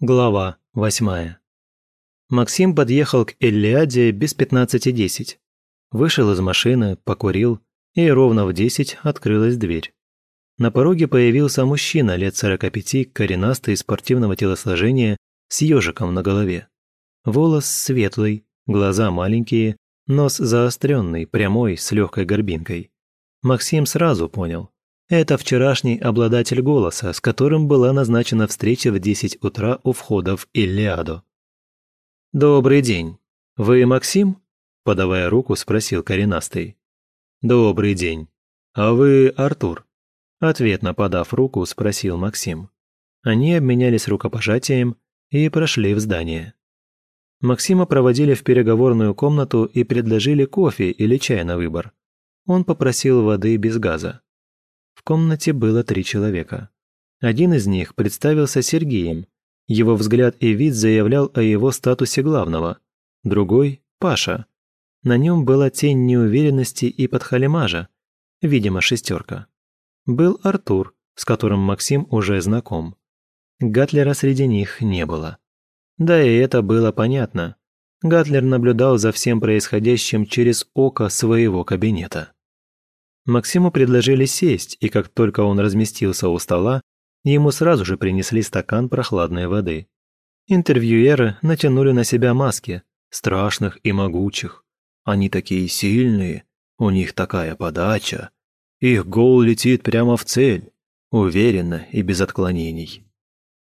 Глава восьмая. Максим подъехал к Эллиаде без пятнадцати десять. Вышел из машины, покурил, и ровно в десять открылась дверь. На пороге появился мужчина лет сорока пяти, коренастый, спортивного телосложения, с ежиком на голове. Волос светлый, глаза маленькие, нос заостренный, прямой, с легкой горбинкой. Максим сразу понял. Это вчерашний обладатель голоса, с которым была назначена встреча в 10 утра у входа в Иллиаду. «Добрый день. Вы Максим?» – подавая руку, спросил коренастый. «Добрый день. А вы Артур?» Ответно подав руку, спросил Максим. Они обменялись рукопожатием и прошли в здание. Максима проводили в переговорную комнату и предложили кофе или чай на выбор. Он попросил воды без газа. В комнате было три человека. Один из них представился Сергеем. Его взгляд и вид заявлял о его статусе главного. Другой – Паша. На нем была тень неуверенности и подхалимажа, видимо, шестерка. Был Артур, с которым Максим уже знаком. Гатлера среди них не было. Да и это было понятно. Гатлер наблюдал за всем происходящим через око своего кабинета. Максиму предложили сесть, и как только он разместился у стола, ему сразу же принесли стакан прохладной воды. Интервьюеры натянули на себя маски, страшных и могучих. Они такие сильные, у них такая подача. Их гол летит прямо в цель, уверенно и без отклонений.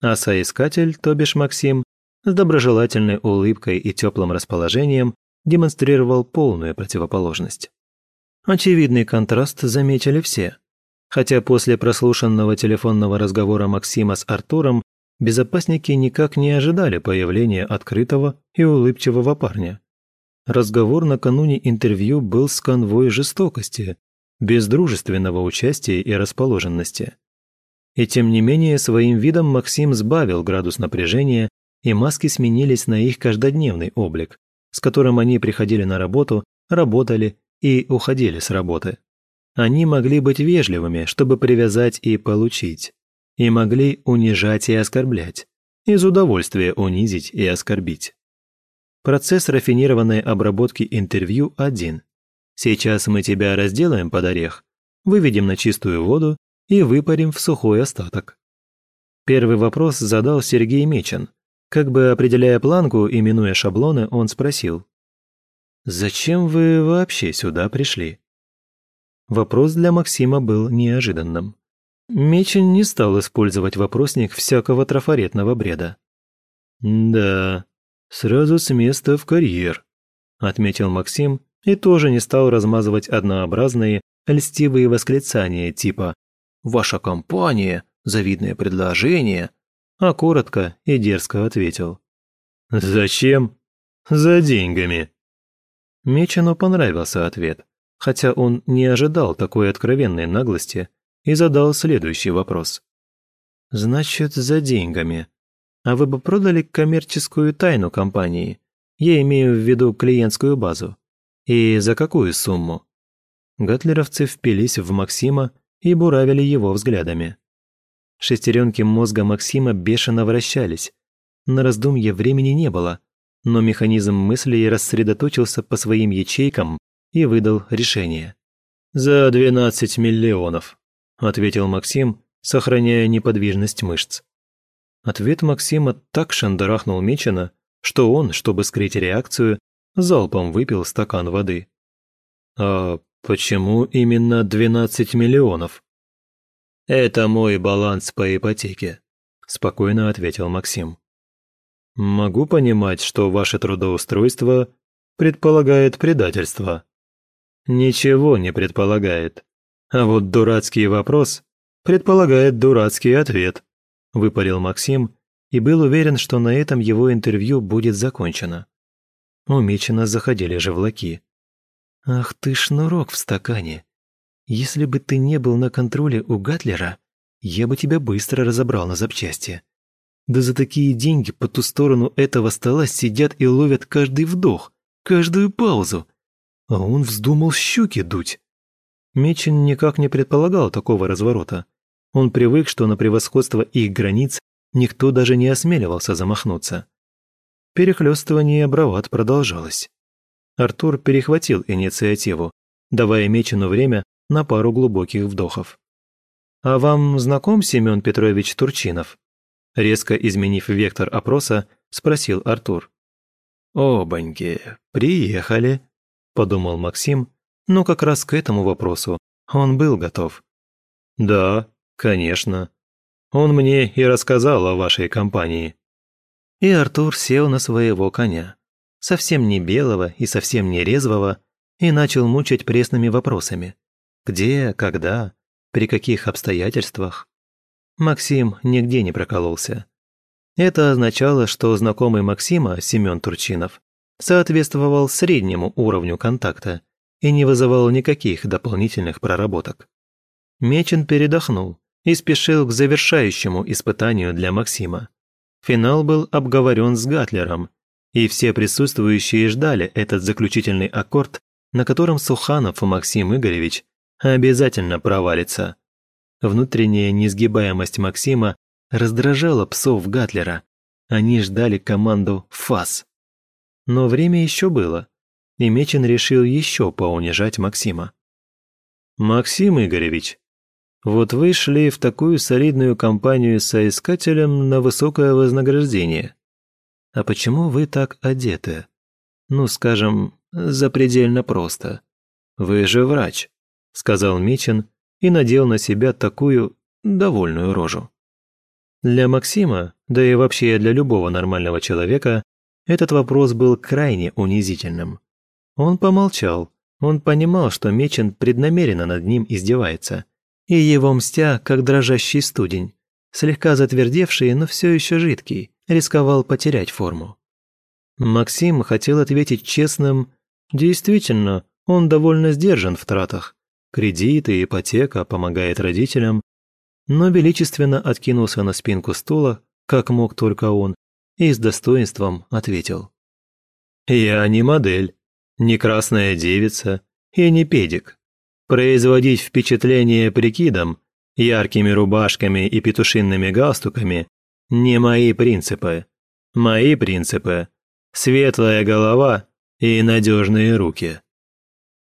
А соискатель, то бишь Максим, с доброжелательной улыбкой и теплым расположением демонстрировал полную противоположность. Очевидный контраст заметили все. Хотя после прослушанного телефонного разговора Максима с Артуром безопасники никак не ожидали появления открытого и улыбчивого парня. Разговор накануне интервью был с конвой жестокости, без дружественного участия и расположенности. И тем не менее своим видом Максим сбавил градус напряжения, и маски сменились на их каждодневный облик, с которым они приходили на работу, работали и уходили с работы. Они могли быть вежливыми, чтобы привязать и получить, и могли унижать и оскорблять, из удовольствия унизить и оскорбить. Процесс рафинированной обработки интервью один. Сейчас мы тебя разделаем под орех, выведем на чистую воду и выпарим в сухой остаток. Первый вопрос задал Сергей Мечин. Как бы определяя планку и минуя шаблоны, он спросил. «Зачем вы вообще сюда пришли?» Вопрос для Максима был неожиданным. Мечин не стал использовать вопросник всякого трафаретного бреда. «Да, сразу с места в карьер», – отметил Максим и тоже не стал размазывать однообразные, льстивые восклицания типа «Ваша компания, завидное предложение», а коротко и дерзко ответил. «Зачем? За деньгами». Мечену понравился ответ, хотя он не ожидал такой откровенной наглости и задал следующий вопрос. «Значит, за деньгами. А вы бы продали коммерческую тайну компании? Я имею в виду клиентскую базу. И за какую сумму?» Гатлеровцы впились в Максима и буравили его взглядами. Шестеренки мозга Максима бешено вращались. На раздумье времени не было, но механизм мысли рассредоточился по своим ячейкам и выдал решение. «За 12 миллионов», – ответил Максим, сохраняя неподвижность мышц. Ответ Максима так шандарахнул Мечена, что он, чтобы скрыть реакцию, залпом выпил стакан воды. «А почему именно 12 миллионов?» «Это мой баланс по ипотеке», – спокойно ответил Максим. Могу понимать, что ваше трудоустройство предполагает предательство. Ничего не предполагает. А вот дурацкий вопрос предполагает дурацкий ответ, выпалил Максим и был уверен, что на этом его интервью будет закончено. У Мичина заходили живлаки. «Ах ты шнурок в стакане! Если бы ты не был на контроле у Гатлера, я бы тебя быстро разобрал на запчасти. Да за такие деньги по ту сторону этого стола сидят и ловят каждый вдох, каждую паузу. А он вздумал щуки дуть. Мечин никак не предполагал такого разворота. Он привык, что на превосходство их границ никто даже не осмеливался замахнуться. Перехлёстывание брават продолжалось. Артур перехватил инициативу, давая Мечину время на пару глубоких вдохов. «А вам знаком Семен Петрович Турчинов?» Резко изменив вектор опроса, спросил Артур. «Обаньки, приехали», – подумал Максим, но как раз к этому вопросу он был готов. «Да, конечно. Он мне и рассказал о вашей компании». И Артур сел на своего коня, совсем не белого и совсем не резвого, и начал мучить пресными вопросами. Где, когда, при каких обстоятельствах? Максим нигде не прокололся. Это означало, что знакомый Максима, Семен Турчинов, соответствовал среднему уровню контакта и не вызывал никаких дополнительных проработок. Мечин передохнул и спешил к завершающему испытанию для Максима. Финал был обговорен с Гатлером, и все присутствующие ждали этот заключительный аккорд, на котором Суханов Максим Игоревич обязательно провалится. Внутренняя несгибаемость Максима раздражала псов Гатлера. Они ждали команду «ФАС». Но время еще было, и Мечин решил еще поунижать Максима. «Максим Игоревич, вот вы шли в такую солидную компанию соискателем на высокое вознаграждение. А почему вы так одеты? Ну, скажем, запредельно просто. Вы же врач», — сказал Мечин и надел на себя такую довольную рожу. Для Максима, да и вообще для любого нормального человека, этот вопрос был крайне унизительным. Он помолчал, он понимал, что Мечин преднамеренно над ним издевается, и его мстя, как дрожащий студень, слегка затвердевший, но все еще жидкий, рисковал потерять форму. Максим хотел ответить честным «Действительно, он довольно сдержан в тратах. Кредиты, ипотека, помогает родителям, но величественно откинулся на спинку стула, как мог только он, и с достоинством ответил. «Я не модель, не красная девица и не педик. Производить впечатление прикидом, яркими рубашками и петушинными галстуками – не мои принципы. Мои принципы – светлая голова и надежные руки».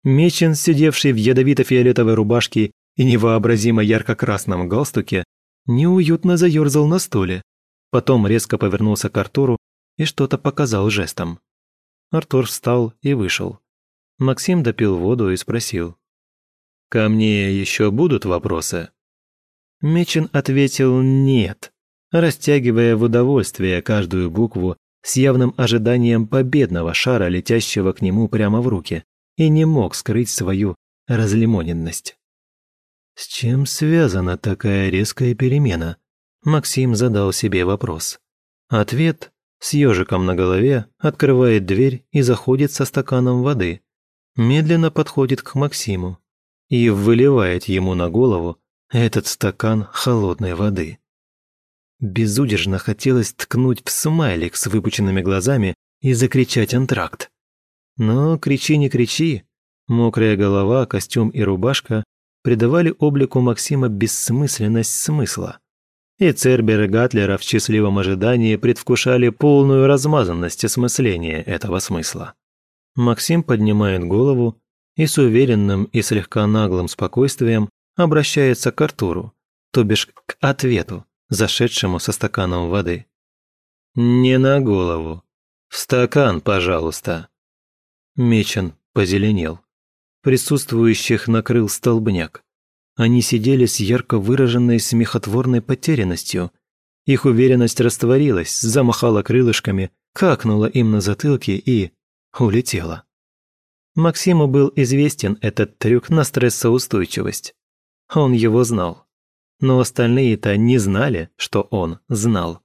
Мечин, сидевший в ядовито-фиолетовой рубашке и невообразимо ярко-красном галстуке, неуютно заерзал на стуле. Потом резко повернулся к Артуру и что-то показал жестом. Артур встал и вышел. Максим допил воду и спросил. «Ко мне еще будут вопросы?» Мечин ответил «нет», растягивая в удовольствие каждую букву с явным ожиданием победного шара, летящего к нему прямо в руки, и не мог скрыть свою разлимоненность. С чем связана такая резкая перемена? Максим задал себе вопрос. Ответ с ежиком на голове открывает дверь и заходит со стаканом воды. Медленно подходит к Максиму и выливает ему на голову этот стакан холодной воды. Безудержно хотелось ткнуть в смайлик с выпученными глазами и закричать антракт. Но кричи не кричи, мокрая голова, костюм и рубашка придавали облику Максима бессмысленность смысла. И Цербер и Гатлера в счастливом ожидании предвкушали полную размазанность осмысления этого смысла. Максим поднимает голову и с уверенным и слегка наглым спокойствием обращается к Артуру, то бишь к ответу, зашедшему со стаканом воды. «Не на голову. В стакан, пожалуйста». Мечин позеленел. Присутствующих накрыл столбняк. Они сидели с ярко выраженной смехотворной потерянностью. Их уверенность растворилась, замахала крылышками, какнула им на затылке и... улетела. Максиму был известен этот трюк на стрессоустойчивость. Он его знал. Но остальные-то не знали, что он знал.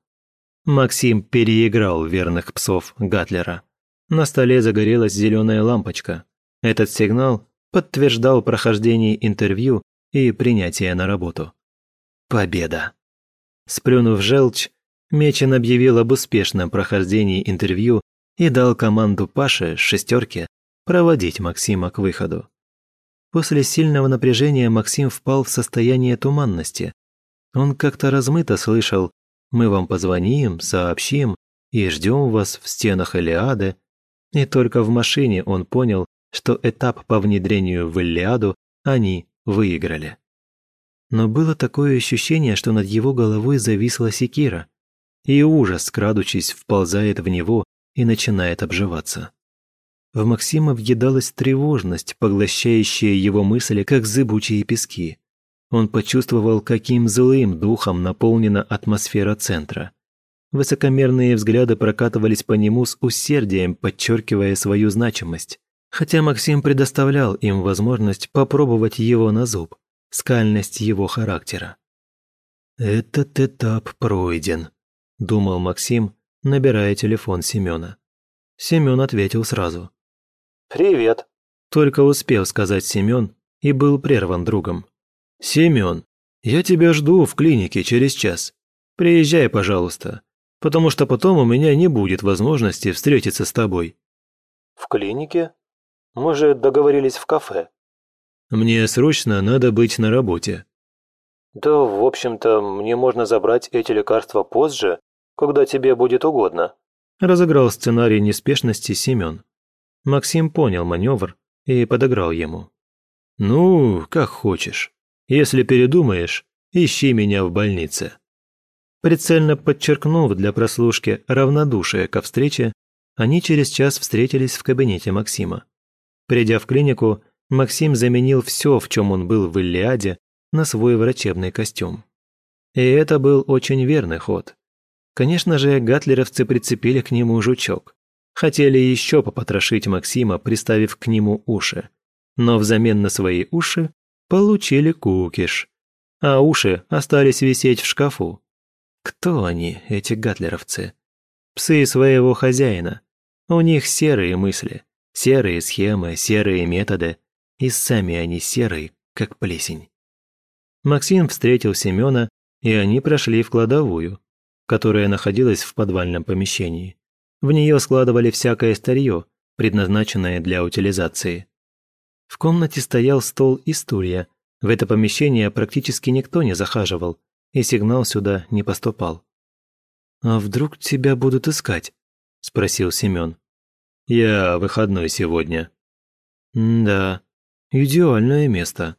Максим переиграл верных псов Гатлера. На столе загорелась зеленая лампочка. Этот сигнал подтверждал прохождение интервью и принятие на работу. Победа. Сплюнув желчь, Мечин объявил об успешном прохождении интервью и дал команду Паше шестерке проводить Максима к выходу. После сильного напряжения Максим впал в состояние туманности. Он как-то размыто слышал, Мы вам позвоним, сообщим и ждем вас в стенах Элиады». И только в машине он понял, что этап по внедрению в Элиаду они выиграли. Но было такое ощущение, что над его головой зависла секира, и ужас, крадучись, вползает в него и начинает обживаться. В Максима въедалась тревожность, поглощающая его мысли, как зыбучие пески. Он почувствовал, каким злым духом наполнена атмосфера центра. Высокомерные взгляды прокатывались по нему с усердием, подчеркивая свою значимость. Хотя Максим предоставлял им возможность попробовать его на зуб, скальность его характера. «Этот этап пройден», – думал Максим, набирая телефон Семена. Семен ответил сразу. «Привет», – только успел сказать Семен и был прерван другом. «Семен, я тебя жду в клинике через час. Приезжай, пожалуйста, потому что потом у меня не будет возможности встретиться с тобой». «В клинике? Мы же договорились в кафе». «Мне срочно надо быть на работе». «Да, в общем-то, мне можно забрать эти лекарства позже, когда тебе будет угодно», разыграл сценарий неспешности Семен. Максим понял маневр и подыграл ему. «Ну, как хочешь. Если передумаешь, ищи меня в больнице». Прицельно подчеркнув для прослушки равнодушие ко встрече, они через час встретились в кабинете Максима. Придя в клинику, Максим заменил все, в чем он был в Иллиаде, на свой врачебный костюм. И это был очень верный ход. Конечно же, гатлеровцы прицепили к нему жучок. Хотели еще попотрошить Максима, приставив к нему уши. Но взамен на свои уши получили кукиш. А уши остались висеть в шкафу. Кто они, эти гатлеровцы? Псы своего хозяина. У них серые мысли, серые схемы, серые методы. И сами они серые, как плесень. Максим встретил Семена, и они прошли в кладовую, которая находилась в подвальном помещении. В нее складывали всякое старье, предназначенное для утилизации. В комнате стоял стол и стулья. В это помещение практически никто не захаживал, и сигнал сюда не поступал. «А вдруг тебя будут искать?» – спросил Семен. «Я выходной сегодня». «Да, идеальное место».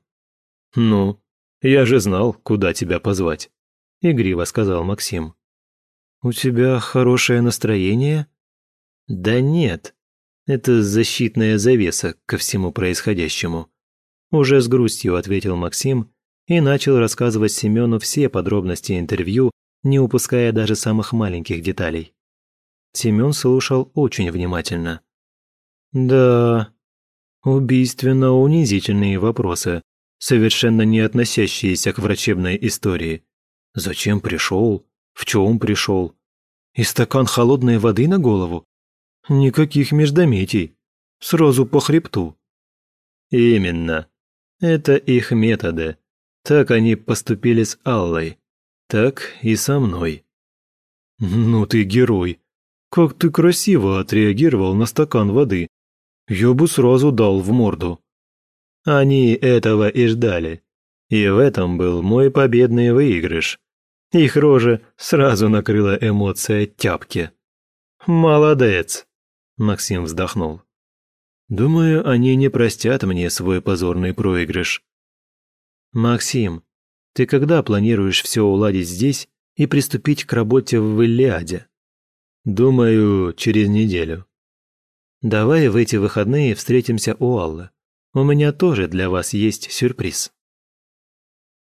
«Ну, я же знал, куда тебя позвать», – игриво сказал Максим. «У тебя хорошее настроение?» «Да нет, это защитная завеса ко всему происходящему», уже с грустью ответил Максим и начал рассказывать Семену все подробности интервью, не упуская даже самых маленьких деталей. Семен слушал очень внимательно. «Да, убийственно-унизительные вопросы, совершенно не относящиеся к врачебной истории. Зачем пришел? В чем пришел? И стакан холодной воды на голову? Никаких междометий. Сразу по хребту. Именно. Это их методы. Так они поступили с Аллой. Так и со мной. Ну ты герой. Как ты красиво отреагировал на стакан воды. Я бы сразу дал в морду. Они этого и ждали. И в этом был мой победный выигрыш. Их рожа сразу накрыла эмоция тяпки. «Молодец!» – Максим вздохнул. «Думаю, они не простят мне свой позорный проигрыш». «Максим, ты когда планируешь все уладить здесь и приступить к работе в Иллиаде?» «Думаю, через неделю». «Давай в эти выходные встретимся у Аллы. У меня тоже для вас есть сюрприз».